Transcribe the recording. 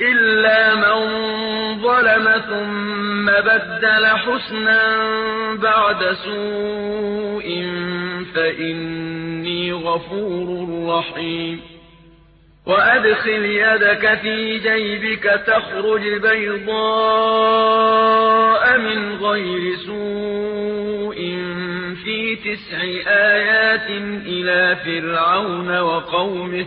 إلا من ظلم ثم بدل حسنا بعد سوء فإني غفور رحيم وأدخل يدك في جيبك تخرج بيضاء من غير سوء في تسع آيات إلى فرعون وقومه